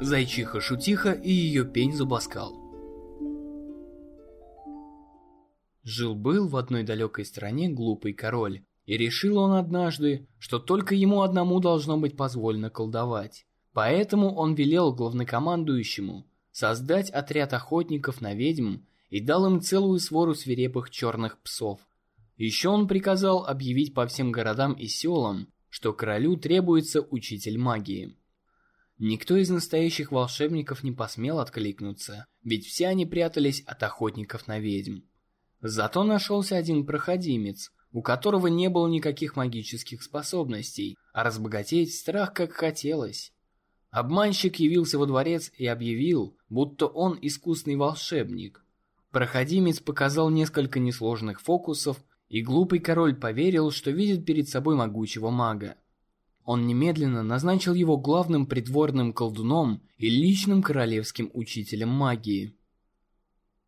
Зайчиха-шутиха и ее пень зубоскал. Жил-был в одной далекой стране глупый король, и решил он однажды, что только ему одному должно быть позволено колдовать. Поэтому он велел главнокомандующему создать отряд охотников на ведьм и дал им целую свору свирепых черных псов. Еще он приказал объявить по всем городам и селам, что королю требуется учитель магии. Никто из настоящих волшебников не посмел откликнуться, ведь все они прятались от охотников на ведьм. Зато нашелся один проходимец, у которого не было никаких магических способностей, а разбогатеть страх как хотелось. Обманщик явился во дворец и объявил, будто он искусный волшебник. Проходимец показал несколько несложных фокусов, и глупый король поверил, что видит перед собой могучего мага. Он немедленно назначил его главным придворным колдуном и личным королевским учителем магии.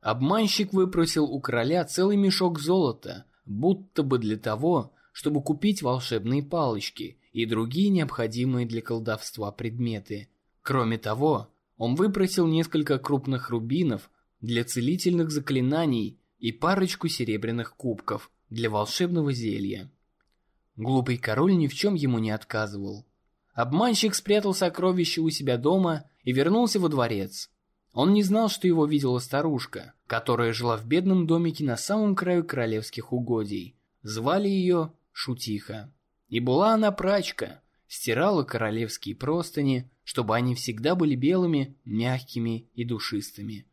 Обманщик выпросил у короля целый мешок золота, будто бы для того, чтобы купить волшебные палочки и другие необходимые для колдовства предметы. Кроме того, он выпросил несколько крупных рубинов для целительных заклинаний и парочку серебряных кубков для волшебного зелья. Глупый король ни в чем ему не отказывал. Обманщик спрятал сокровища у себя дома и вернулся во дворец. Он не знал, что его видела старушка, которая жила в бедном домике на самом краю королевских угодий. Звали ее Шутиха. И была она прачка, стирала королевские простыни, чтобы они всегда были белыми, мягкими и душистыми.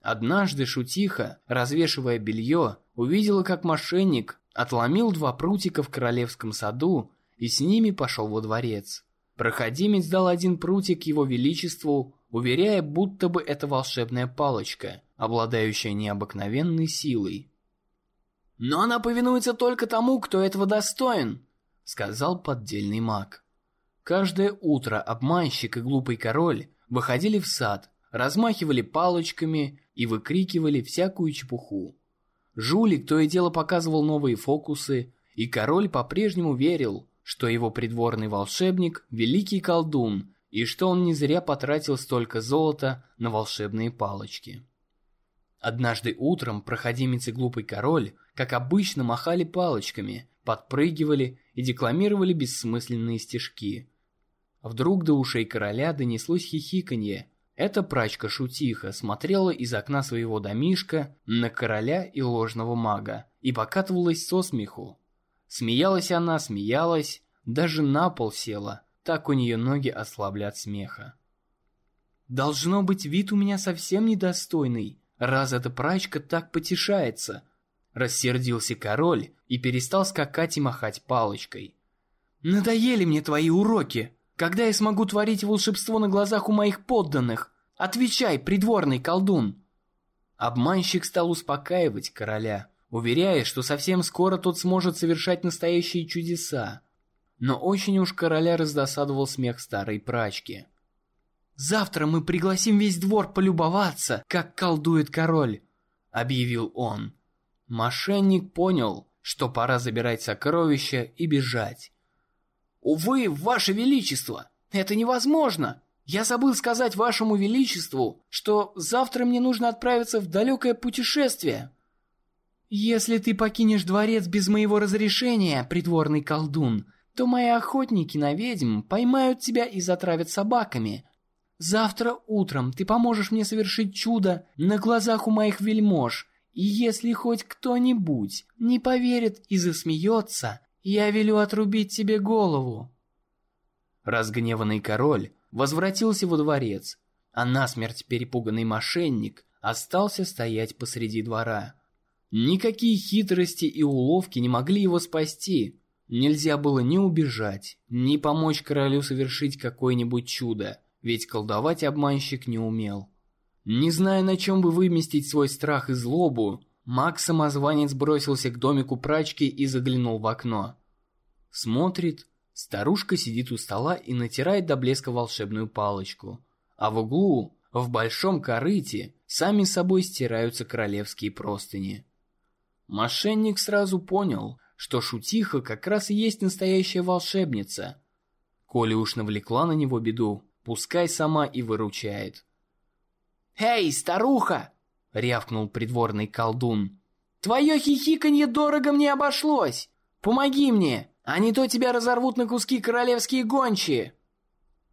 Однажды Шутиха, развешивая белье, увидела, как мошенник отломил два прутика в королевском саду и с ними пошел во дворец. Проходимец дал один прутик его величеству, уверяя, будто бы это волшебная палочка, обладающая необыкновенной силой. «Но она повинуется только тому, кто этого достоин», — сказал поддельный маг. Каждое утро обманщик и глупый король выходили в сад, размахивали палочками и выкрикивали всякую чепуху. Жулик то и дело показывал новые фокусы, и король по-прежнему верил, что его придворный волшебник – великий колдун, и что он не зря потратил столько золота на волшебные палочки. Однажды утром проходимец и глупый король, как обычно, махали палочками, подпрыгивали и декламировали бессмысленные стишки. Вдруг до ушей короля донеслось хихиканье, эта прачка-шутиха смотрела из окна своего домишка на короля и ложного мага и покатывалась со смеху. Смеялась она, смеялась, даже на пол села, так у нее ноги ослабли от смеха. «Должно быть, вид у меня совсем недостойный, раз эта прачка так потешается», Рассердился король и перестал скакать и махать палочкой. «Надоели мне твои уроки!» Когда я смогу творить волшебство на глазах у моих подданных? Отвечай, придворный колдун!» Обманщик стал успокаивать короля, уверяя, что совсем скоро тот сможет совершать настоящие чудеса. Но очень уж короля раздосадовал смех старой прачки. «Завтра мы пригласим весь двор полюбоваться, как колдует король», — объявил он. Мошенник понял, что пора забирать сокровища и бежать. «Увы, ваше величество, это невозможно! Я забыл сказать вашему величеству, что завтра мне нужно отправиться в далекое путешествие!» «Если ты покинешь дворец без моего разрешения, придворный колдун, то мои охотники на ведьм поймают тебя и затравят собаками. Завтра утром ты поможешь мне совершить чудо на глазах у моих вельмож, и если хоть кто-нибудь не поверит и засмеется, я велю отрубить тебе голову. Разгневанный король возвратился во дворец, а насмерть перепуганный мошенник остался стоять посреди двора. Никакие хитрости и уловки не могли его спасти. Нельзя было ни убежать, ни помочь королю совершить какое-нибудь чудо, ведь колдовать обманщик не умел. Не зная, на чем бы выместить свой страх и злобу, Маг-самозванец бросился к домику прачки и заглянул в окно. Смотрит, старушка сидит у стола и натирает до блеска волшебную палочку. А в углу, в большом корыте, сами собой стираются королевские простыни. Мошенник сразу понял, что шутиха как раз и есть настоящая волшебница. Коли уж навлекла на него беду, пускай сама и выручает. «Эй, старуха!» — рявкнул придворный колдун. «Твое хихиканье дорого мне обошлось! Помоги мне, а не то тебя разорвут на куски королевские гончие!»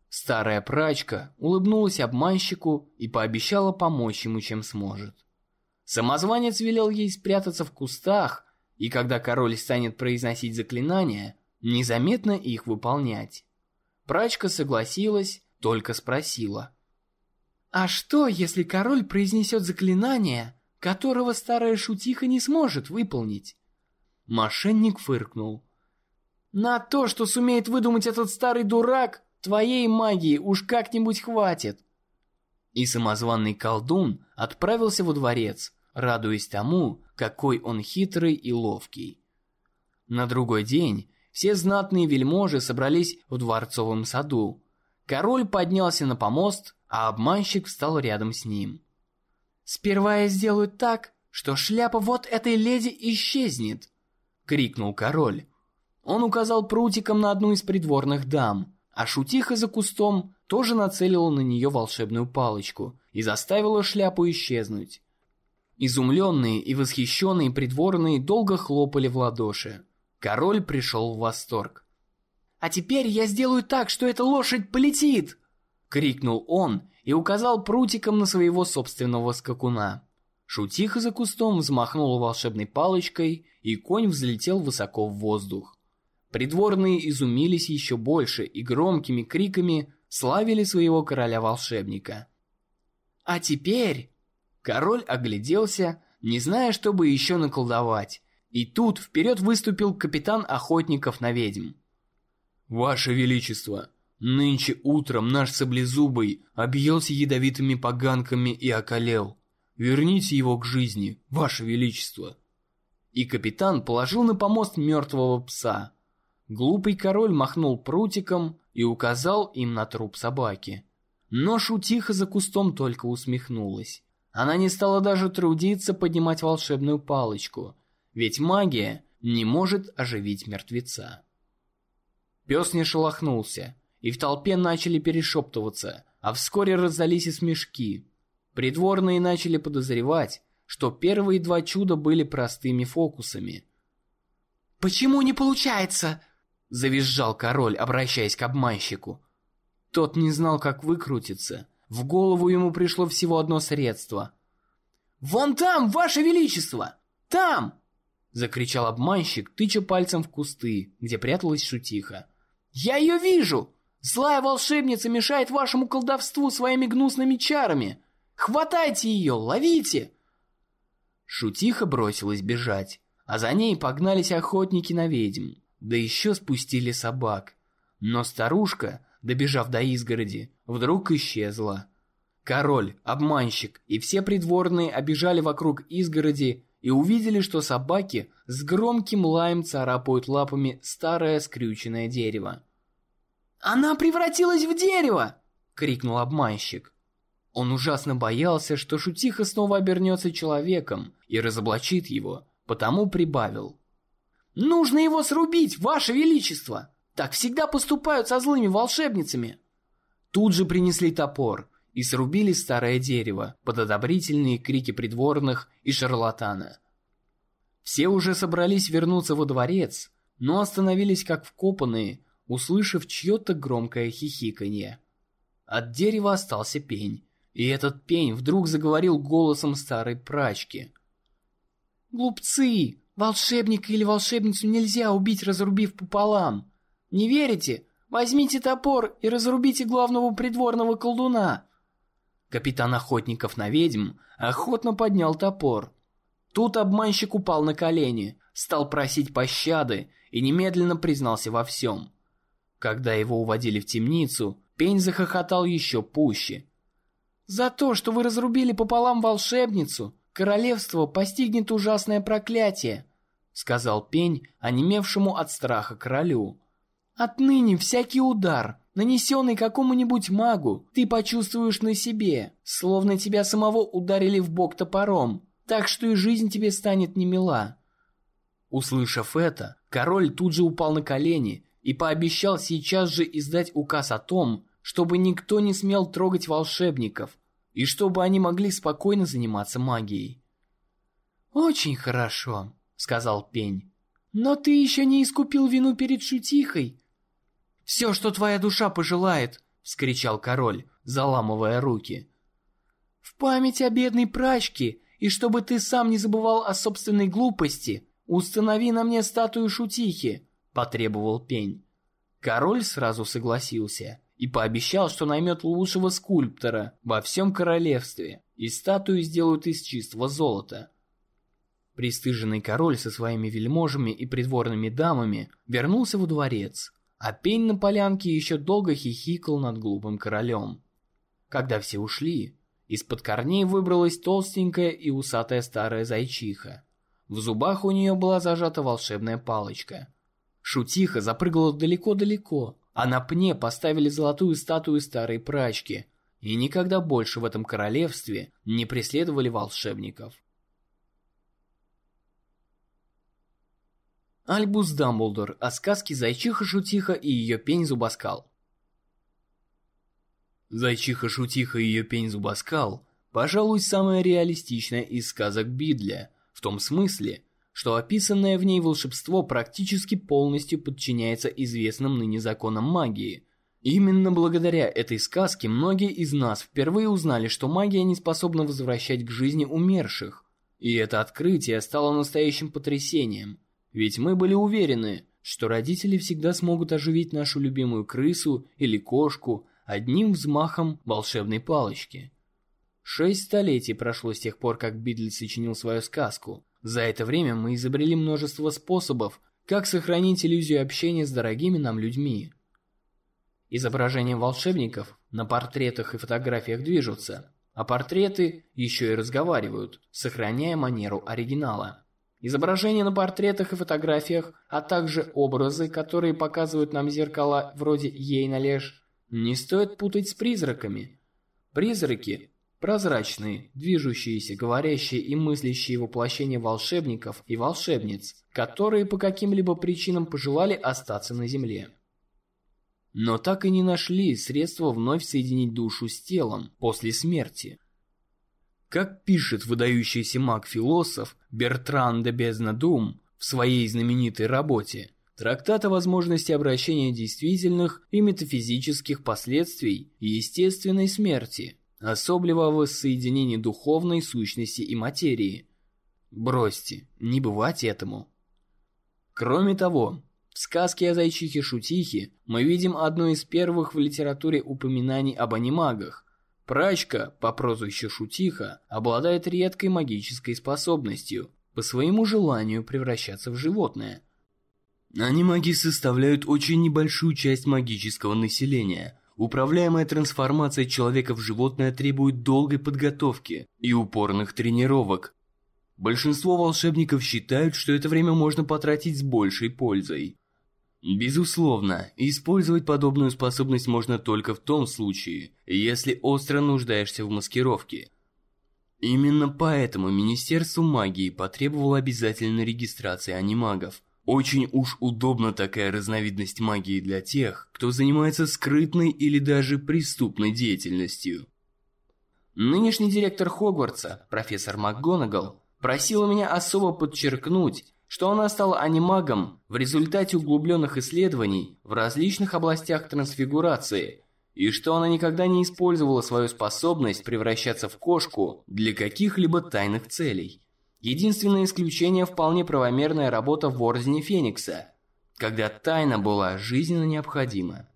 Старая прачка улыбнулась обманщику и пообещала помочь ему, чем сможет. Самозванец велел ей спрятаться в кустах, и когда король станет произносить заклинания, незаметно их выполнять. Прачка согласилась, только спросила. «А что, если король произнесет заклинание, которого старая шутиха не сможет выполнить?» Мошенник фыркнул. «На то, что сумеет выдумать этот старый дурак, Твоей магии уж как-нибудь хватит. И самозванный колдун отправился во дворец, радуясь тому, какой он хитрый и ловкий. На другой день все знатные вельможи собрались в дворцовом саду. Король поднялся на помост, а обманщик встал рядом с ним. «Сперва я сделаю так, что шляпа вот этой леди исчезнет!» — крикнул король. Он указал прутиком на одну из придворных дам а шутиха за кустом тоже нацелила на нее волшебную палочку и заставила шляпу исчезнуть. Изумленные и восхищенные придворные долго хлопали в ладоши. Король пришел в восторг. «А теперь я сделаю так, что эта лошадь полетит!» — крикнул он и указал прутиком на своего собственного скакуна. Шутиха за кустом взмахнула волшебной палочкой, и конь взлетел высоко в воздух. Придворные изумились еще больше и громкими криками славили своего короля-волшебника. А теперь король огляделся, не зная, что бы еще наколдовать, и тут вперед выступил капитан охотников на ведьм. «Ваше Величество, нынче утром наш саблезубый объелся ядовитыми поганками и околел. Верните его к жизни, Ваше Величество!» И капитан положил на помост мертвого пса – Глупый король махнул прутиком и указал им на труп собаки. Но шутиха за кустом только усмехнулась. Она не стала даже трудиться поднимать волшебную палочку, ведь магия не может оживить мертвеца. Пес не шелохнулся, и в толпе начали перешептываться, а вскоре раздались и смешки. Придворные начали подозревать, что первые два чуда были простыми фокусами. «Почему не получается?» Завизжал король, обращаясь к обманщику. Тот не знал, как выкрутиться. В голову ему пришло всего одно средство. «Вон там, ваше величество! Там!» Закричал обманщик, тыча пальцем в кусты, где пряталась шутиха. «Я ее вижу! Злая волшебница мешает вашему колдовству своими гнусными чарами! Хватайте ее, ловите!» Шутиха бросилась бежать, а за ней погнались охотники на ведьм да еще спустили собак. Но старушка, добежав до изгороди, вдруг исчезла. Король, обманщик и все придворные обежали вокруг изгороди и увидели, что собаки с громким лаем царапают лапами старое скрюченное дерево. «Она превратилась в дерево!» — крикнул обманщик. Он ужасно боялся, что шутиха снова обернется человеком и разоблачит его, потому прибавил. Нужно его срубить, ваше величество! Так всегда поступают со злыми волшебницами!» Тут же принесли топор и срубили старое дерево под одобрительные крики придворных и шарлатана. Все уже собрались вернуться во дворец, но остановились как вкопанные, услышав чье-то громкое хихиканье. От дерева остался пень, и этот пень вдруг заговорил голосом старой прачки. «Глупцы! Волшебника или волшебницу нельзя убить, разрубив пополам. Не верите? Возьмите топор и разрубите главного придворного колдуна. Капитан охотников на ведьм охотно поднял топор. Тут обманщик упал на колени, стал просить пощады и немедленно признался во всем. Когда его уводили в темницу, Пень захохотал еще пуще. «За то, что вы разрубили пополам волшебницу, королевство постигнет ужасное проклятие сказал пень, онемевшему от страха королю. Отныне всякий удар, нанесенный какому-нибудь магу, ты почувствуешь на себе, словно тебя самого ударили в бок топором, так что и жизнь тебе станет немила. Услышав это, король тут же упал на колени и пообещал сейчас же издать указ о том, чтобы никто не смел трогать волшебников, и чтобы они могли спокойно заниматься магией. «Очень хорошо», — сказал Пень. «Но ты еще не искупил вину перед шутихой». «Все, что твоя душа пожелает», — вскричал король, заламывая руки. «В память о бедной прачке, и чтобы ты сам не забывал о собственной глупости, установи на мне статую шутихи», — потребовал Пень. Король сразу согласился и пообещал, что наймет лучшего скульптора во всем королевстве, и статую сделают из чистого золота. Престыженный король со своими вельможами и придворными дамами вернулся во дворец, а пень на полянке еще долго хихикал над глупым королем. Когда все ушли, из-под корней выбралась толстенькая и усатая старая зайчиха. В зубах у нее была зажата волшебная палочка. Шутиха запрыгала далеко-далеко, а на пне поставили золотую статую старой прачки, и никогда больше в этом королевстве не преследовали волшебников. Альбус Дамблдор о сказке «Зайчиха-шутиха» и ее пень-зубоскал. «Зайчиха-шутиха и ее пень-зубоскал» пожалуй, самая реалистичная из сказок Бидля, в том смысле, что описанное в ней волшебство практически полностью подчиняется известным ныне законам магии. Именно благодаря этой сказке многие из нас впервые узнали, что магия не способна возвращать к жизни умерших. И это открытие стало настоящим потрясением. Ведь мы были уверены, что родители всегда смогут оживить нашу любимую крысу или кошку одним взмахом волшебной палочки. Шесть столетий прошло с тех пор, как Бидли сочинил свою сказку, за это время мы изобрели множество способов, как сохранить иллюзию общения с дорогими нам людьми. Изображения волшебников на портретах и фотографиях движутся, а портреты еще и разговаривают, сохраняя манеру оригинала. Изображения на портретах и фотографиях, а также образы, которые показывают нам зеркала вроде Ейналеж, не стоит путать с призраками. Призраки Прозрачные, движущиеся, говорящие и мыслящие воплощения волшебников и волшебниц, которые по каким-либо причинам пожелали остаться на Земле. Но так и не нашли средства вновь соединить душу с телом после смерти. Как пишет выдающийся маг-философ Бертран де Безнадум в своей знаменитой работе «Трактат о возможности обращения действительных и метафизических последствий естественной смерти», особливо в воссоединении духовной сущности и материи. Бросьте, не бывать этому. Кроме того, в сказке о зайчихе-шутихе мы видим одно из первых в литературе упоминаний об анимагах. Прачка, по прозвищу Шутиха, обладает редкой магической способностью, по своему желанию превращаться в животное. Анимаги составляют очень небольшую часть магического населения – Управляемая трансформация человека в животное требует долгой подготовки и упорных тренировок. Большинство волшебников считают, что это время можно потратить с большей пользой. Безусловно, использовать подобную способность можно только в том случае, если остро нуждаешься в маскировке. Именно поэтому Министерство магии потребовало обязательной регистрации анимагов – очень уж удобна такая разновидность магии для тех, кто занимается скрытной или даже преступной деятельностью. Нынешний директор Хогвартса, профессор МакГонагал, просила меня особо подчеркнуть, что она стала анимагом в результате углубленных исследований в различных областях трансфигурации, и что она никогда не использовала свою способность превращаться в кошку для каких-либо тайных целей. Единственное исключение – вполне правомерная работа в Ордене Феникса, когда тайна была жизненно необходима.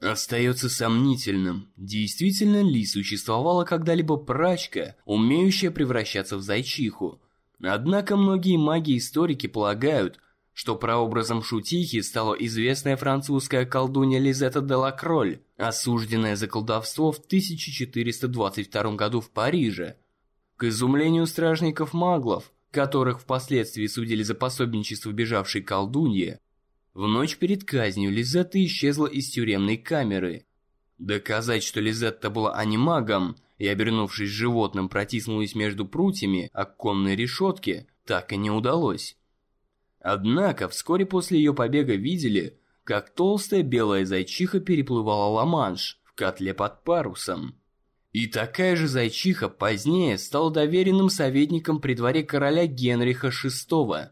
Остается сомнительным, действительно ли существовала когда-либо прачка, умеющая превращаться в зайчиху. Однако многие маги-историки полагают, что прообразом шутихи стала известная французская колдунья Лизетта де Лакроль, осужденная за колдовство в 1422 году в Париже – к изумлению стражников-маглов, которых впоследствии судили за пособничество бежавшей колдунье, в ночь перед казнью Лизетта исчезла из тюремной камеры. Доказать, что Лизетта была анимагом и, обернувшись животным, протиснулась между прутьями оконной решетки, так и не удалось. Однако вскоре после ее побега видели, как толстая белая зайчиха переплывала Ла-Манш в котле под парусом. И такая же зайчиха позднее стала доверенным советником при дворе короля Генриха VI.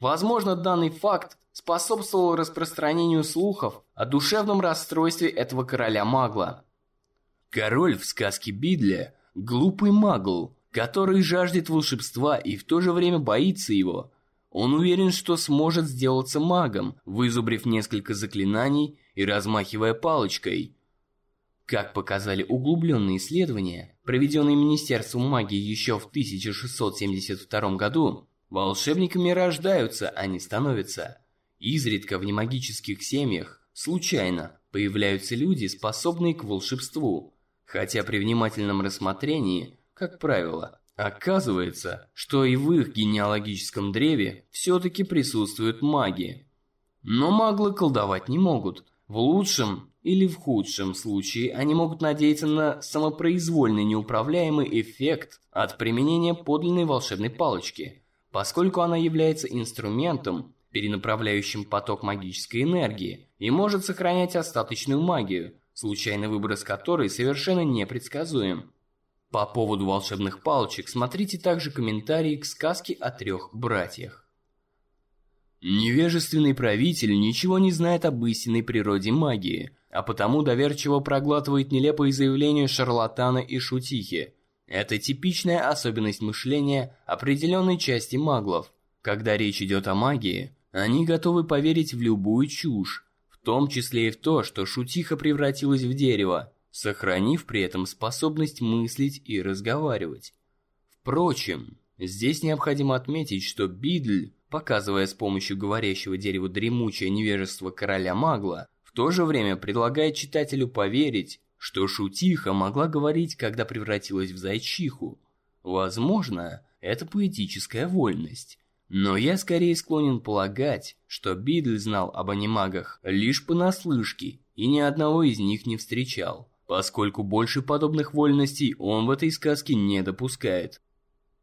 Возможно, данный факт способствовал распространению слухов о душевном расстройстве этого короля-магла. Король в сказке Бидля – глупый магл, который жаждет волшебства и в то же время боится его. Он уверен, что сможет сделаться магом, вызубрив несколько заклинаний и размахивая палочкой. Как показали углубленные исследования, проведенные Министерством магии еще в 1672 году, волшебниками рождаются, а не становятся. Изредка в немагических семьях случайно появляются люди, способные к волшебству, хотя при внимательном рассмотрении, как правило, оказывается, что и в их генеалогическом древе все-таки присутствует магия. Но маглы колдовать не могут. В лучшем или в худшем случае они могут надеяться на самопроизвольный неуправляемый эффект от применения подлинной волшебной палочки, поскольку она является инструментом, перенаправляющим поток магической энергии, и может сохранять остаточную магию, случайный выброс которой совершенно непредсказуем. По поводу волшебных палочек смотрите также комментарии к сказке о трех братьях. Невежественный правитель ничего не знает об истинной природе магии, а потому доверчиво проглатывает нелепые заявления шарлатана и шутихи. Это типичная особенность мышления определенной части маглов. Когда речь идет о магии, они готовы поверить в любую чушь, в том числе и в то, что шутиха превратилась в дерево, сохранив при этом способность мыслить и разговаривать. Впрочем, здесь необходимо отметить, что Бидль, показывая с помощью говорящего дерева дремучее невежество короля Магла, то же время предлагает читателю поверить, что шутиха могла говорить, когда превратилась в зайчиху. Возможно, это поэтическая вольность. Но я скорее склонен полагать, что Бидль знал об анимагах лишь понаслышке и ни одного из них не встречал, поскольку больше подобных вольностей он в этой сказке не допускает.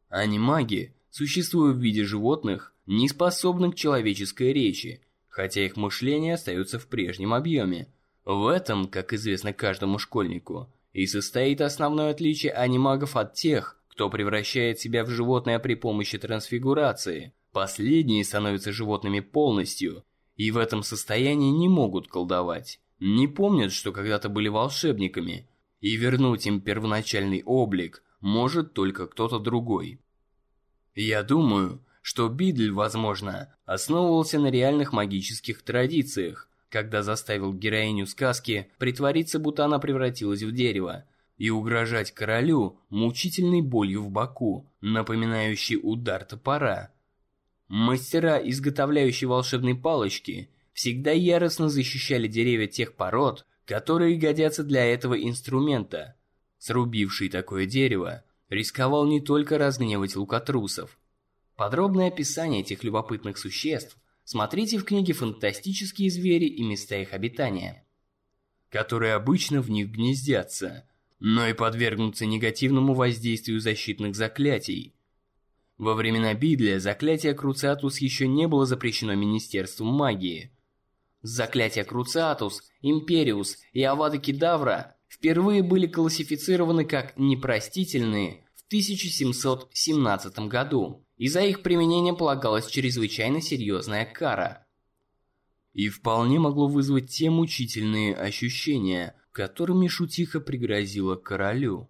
Анимаги, существуя в виде животных, не способны к человеческой речи, хотя их мышление остается в прежнем объеме. В этом, как известно каждому школьнику, и состоит основное отличие анимагов от тех, кто превращает себя в животное при помощи трансфигурации. Последние становятся животными полностью, и в этом состоянии не могут колдовать. Не помнят, что когда-то были волшебниками, и вернуть им первоначальный облик может только кто-то другой. Я думаю, что Бидль, возможно, основывался на реальных магических традициях, когда заставил героиню сказки притвориться, будто она превратилась в дерево, и угрожать королю мучительной болью в боку, напоминающей удар топора. Мастера, изготовляющие волшебные палочки, всегда яростно защищали деревья тех пород, которые годятся для этого инструмента. Срубивший такое дерево рисковал не только разгневать лукотрусов. Подробное описание этих любопытных существ смотрите в книге «Фантастические звери и места их обитания», которые обычно в них гнездятся – но и подвергнуться негативному воздействию защитных заклятий. Во времена Бидля заклятие Круциатус еще не было запрещено Министерством магии. Заклятия Круциатус, Империус и Авада Кедавра впервые были классифицированы как непростительные в 1717 году, и за их применение полагалась чрезвычайно серьезная кара. И вполне могло вызвать те мучительные ощущения – которыми шутиха пригрозила королю.